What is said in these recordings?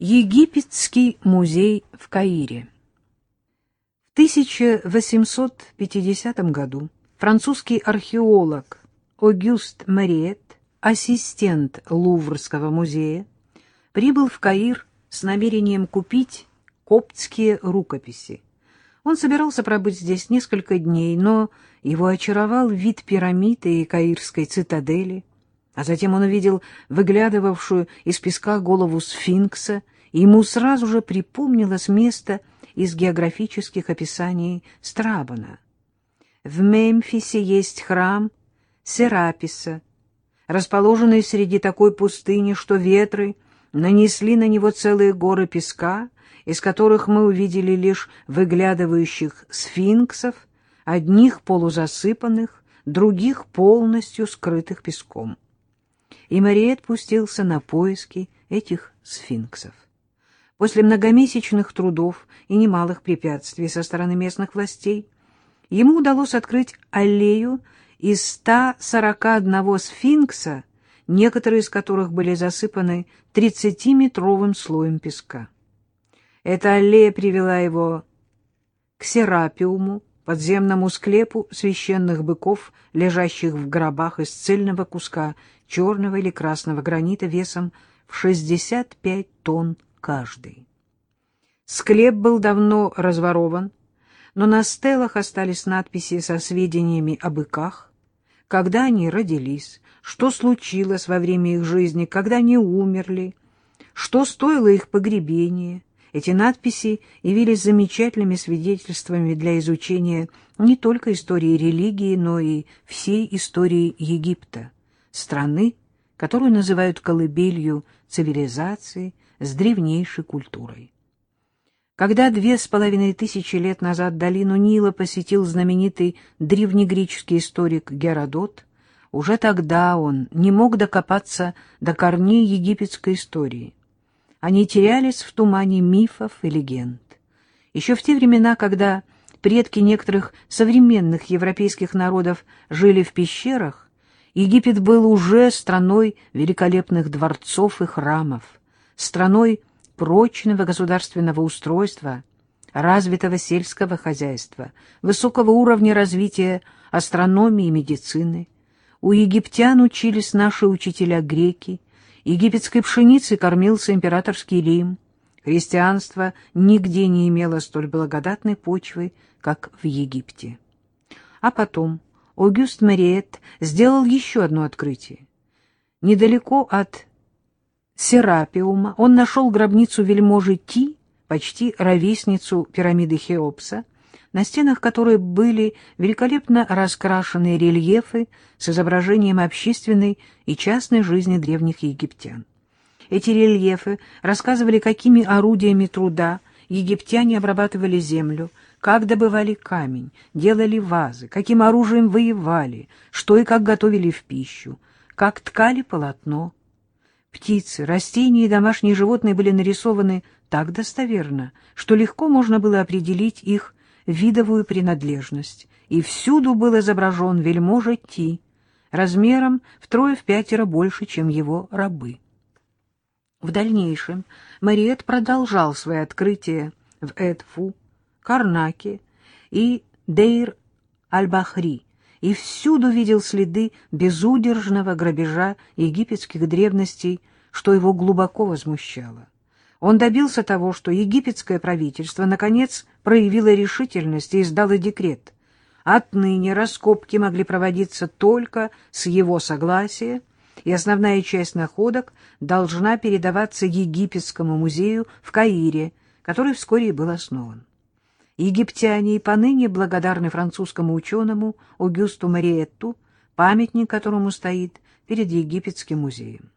Египетский музей в Каире В 1850 году французский археолог Огюст Мариет, ассистент Луврского музея, прибыл в Каир с намерением купить коптские рукописи. Он собирался пробыть здесь несколько дней, но его очаровал вид пирамиды и каирской цитадели — а затем он увидел выглядывавшую из песка голову сфинкса, и ему сразу же припомнилось место из географических описаний Страбона. В Мемфисе есть храм Сераписа, расположенный среди такой пустыни, что ветры нанесли на него целые горы песка, из которых мы увидели лишь выглядывающих сфинксов, одних полузасыпанных, других полностью скрытых песком и Мариет пустился на поиски этих сфинксов. После многомесячных трудов и немалых препятствий со стороны местных властей ему удалось открыть аллею из 141 сфинкса, некоторые из которых были засыпаны 30-метровым слоем песка. Эта аллея привела его к Серапиуму, подземному склепу священных быков, лежащих в гробах из цельного куска черного или красного гранита весом в 65 тонн каждый. Склеп был давно разворован, но на стелах остались надписи со сведениями о быках, когда они родились, что случилось во время их жизни, когда они умерли, что стоило их погребение. Эти надписи явились замечательными свидетельствами для изучения не только истории религии, но и всей истории Египта страны, которую называют колыбелью цивилизации с древнейшей культурой. Когда две с половиной тысячи лет назад долину Нила посетил знаменитый древнегреческий историк Геродот, уже тогда он не мог докопаться до корней египетской истории. Они терялись в тумане мифов и легенд. Еще в те времена, когда предки некоторых современных европейских народов жили в пещерах, Египет был уже страной великолепных дворцов и храмов, страной прочного государственного устройства, развитого сельского хозяйства, высокого уровня развития астрономии и медицины. У египтян учились наши учителя-греки, египетской пшеницей кормился императорский Рим, христианство нигде не имело столь благодатной почвы, как в Египте. А потом Огюст Мариет сделал еще одно открытие. Недалеко от Серапиума он нашел гробницу вельможи Ти, почти ровесницу пирамиды Хеопса, на стенах которой были великолепно раскрашенные рельефы с изображением общественной и частной жизни древних египтян. Эти рельефы рассказывали, какими орудиями труда египтяне обрабатывали землю, как добывали камень, делали вазы, каким оружием воевали, что и как готовили в пищу, как ткали полотно. Птицы, растения и домашние животные были нарисованы так достоверно, что легко можно было определить их видовую принадлежность, и всюду был изображен вельможа Ти, размером втрое-в-пятеро больше, чем его рабы. В дальнейшем Мариет продолжал свои открытия в Эдфу, Карнаке и Дейр-аль-Бахри, и всюду видел следы безудержного грабежа египетских древностей, что его глубоко возмущало. Он добился того, что египетское правительство, наконец, проявило решительность и издало декрет. Отныне раскопки могли проводиться только с его согласия, и основная часть находок должна передаваться Египетскому музею в Каире, который вскоре был основан. Египтяне и поныне благодарны французскому ученому Огюсту Мариетту, памятник которому стоит перед Египетским музеем.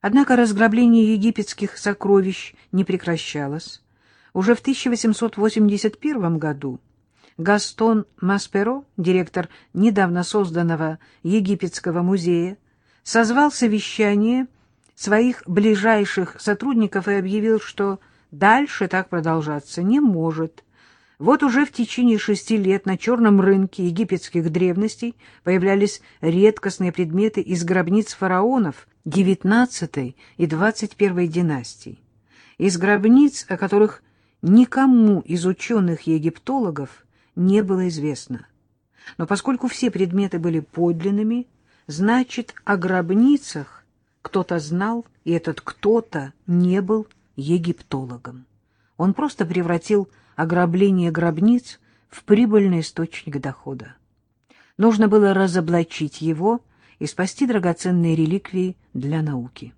Однако разграбление египетских сокровищ не прекращалось. Уже в 1881 году Гастон Масперо, директор недавно созданного Египетского музея, созвал совещание своих ближайших сотрудников и объявил, что дальше так продолжаться не может – вот уже в течение шести лет на черном рынке египетских древностей появлялись редкостные предметы из гробниц фараонов XIX и XXI династий. из гробниц, о которых никому из ученых-египтологов не было известно. Но поскольку все предметы были подлинными, значит, о гробницах кто-то знал, и этот кто-то не был египтологом. Он просто превратил ограбление гробниц в прибыльный источник дохода. Нужно было разоблачить его и спасти драгоценные реликвии для науки.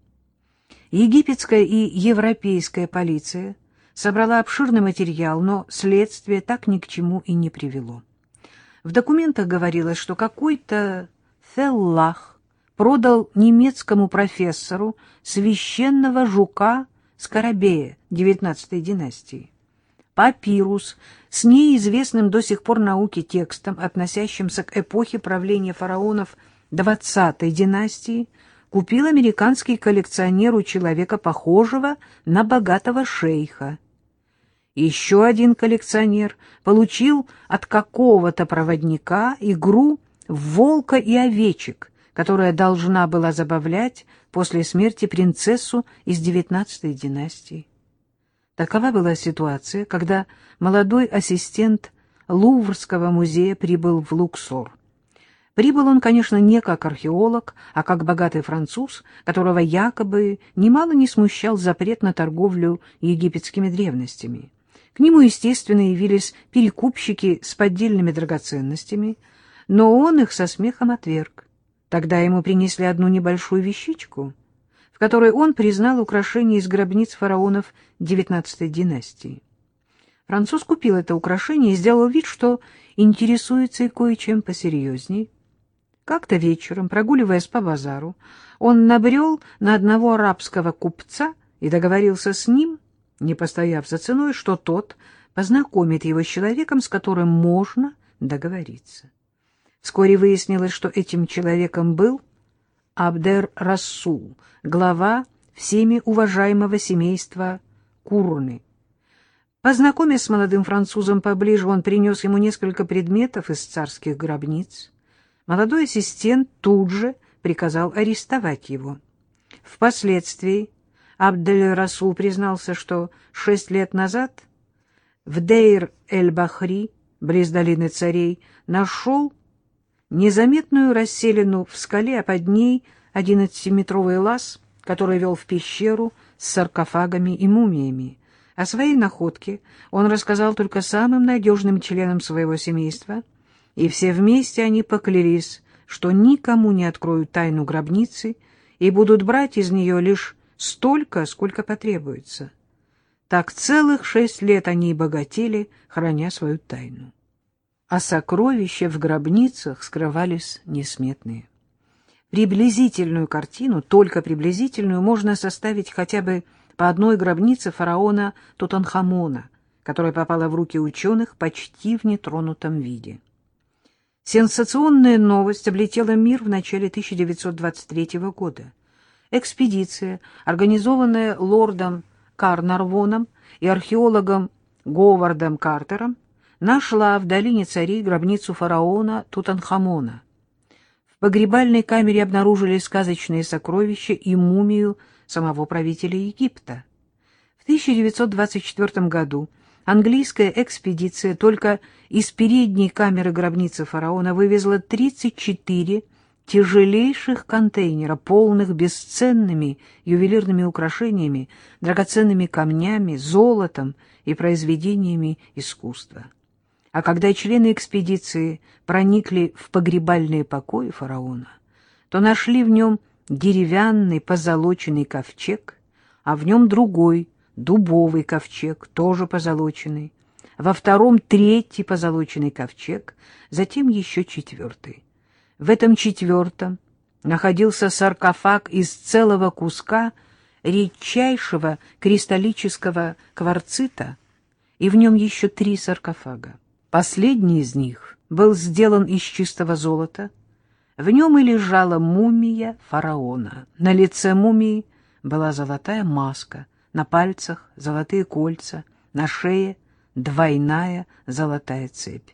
Египетская и европейская полиция собрала обширный материал, но следствие так ни к чему и не привело. В документах говорилось, что какой-то Феллах продал немецкому профессору священного жука Скоробея XIX династии. Папирус с неизвестным до сих пор науке текстом, относящимся к эпохе правления фараонов XX династии, купил американский коллекционер у человека, похожего на богатого шейха. Еще один коллекционер получил от какого-то проводника игру «Волка и овечек», которая должна была забавлять после смерти принцессу из девятнадцатой династии. Такова была ситуация, когда молодой ассистент Луврского музея прибыл в Луксор. Прибыл он, конечно, не как археолог, а как богатый француз, которого якобы немало не смущал запрет на торговлю египетскими древностями. К нему, естественно, явились перекупщики с поддельными драгоценностями, но он их со смехом отверг. Тогда ему принесли одну небольшую вещичку, которой он признал украшение из гробниц фараонов XIX династии. Француз купил это украшение и сделал вид, что интересуется и кое-чем посерьезней. Как-то вечером, прогуливаясь по базару, он набрел на одного арабского купца и договорился с ним не постояв за ценой, что тот познакомит его с человеком, с которым можно договориться. Вскоре выяснилось, что этим человеком был Абдер Расул, глава всеми уважаемого семейства Курны. Познакомясь с молодым французом поближе, он принес ему несколько предметов из царских гробниц. Молодой ассистент тут же приказал арестовать его. Впоследствии Абдель-Расул признался, что шесть лет назад в Дейр-эль-Бахри, близ долины царей, нашел незаметную расселину в скале, а под ней одиннадцатиметровый лаз, который вел в пещеру с саркофагами и мумиями. О своей находке он рассказал только самым надежным членам своего семейства, и все вместе они поклялись, что никому не откроют тайну гробницы и будут брать из нее лишь столько, сколько потребуется. Так целых шесть лет они богатели, храня свою тайну. А сокровища в гробницах скрывались несметные. Приблизительную картину, только приблизительную, можно составить хотя бы по одной гробнице фараона Тутанхамона, которая попала в руки ученых почти в нетронутом виде. Сенсационная новость облетела мир в начале 1923 года экспедиция, организованная лордом Карнарвоном и археологом Говардом Картером, нашла в долине царей гробницу фараона Тутанхамона. В погребальной камере обнаружили сказочные сокровища и мумию самого правителя Египта. В 1924 году английская экспедиция только из передней камеры гробницы фараона вывезла 34 тяжелейших контейнера, полных бесценными ювелирными украшениями, драгоценными камнями, золотом и произведениями искусства. А когда члены экспедиции проникли в погребальные покои фараона, то нашли в нем деревянный позолоченный ковчег, а в нем другой, дубовый ковчег, тоже позолоченный, во втором третий позолоченный ковчег, затем еще четвертый. В этом четвертом находился саркофаг из целого куска редчайшего кристаллического кварцита, и в нем еще три саркофага. Последний из них был сделан из чистого золота. В нем и лежала мумия фараона. На лице мумии была золотая маска, на пальцах золотые кольца, на шее двойная золотая цепь.